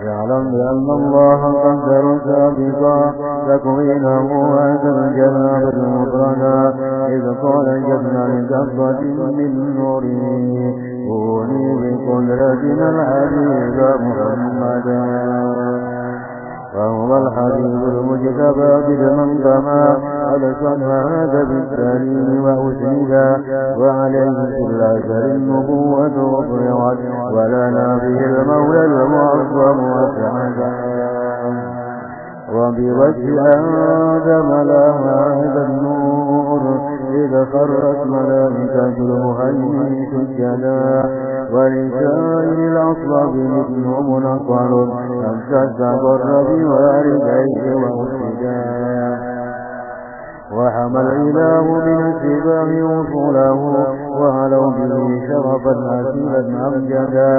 يعلم بأن الله قدر سابقا تكوينه هذا الجناب المفردا إذ قال جبنا لكبة من نوره كوني بقدرتنا الحبيب محمدا فهو الحبيب المجتبى بمن كما ألسن هذا بالتالي وأسندا وعليه كل أثر النبوة أطلعت ولنا به المولى المعظم وسعدا وبوجه آدم لا هذا النور إذا خرت ملائكة المهيمن سجدا. ولسائر الأصلاب مثل منقر أن تستقر بوالديه وأسجدا وحمى الإله من السباع وصوله وعلوا به شرفا أسيلا أمجدا.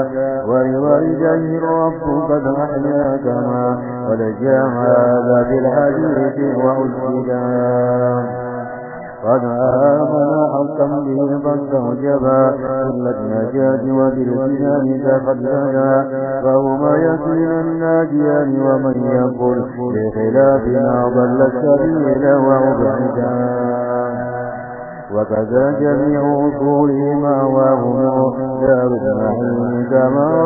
ولوالديه الرب قد أحيا كما ولجا هذا بالحديث وأسجدا. قد آمن حقا به فاستوجبا كل النجاة وبالإسلام تقدما فهما يكون الناجيان ومن يقول بخلافنا ضل السبيل وأبعدا وكذا جميع أصولهما وهم دار كما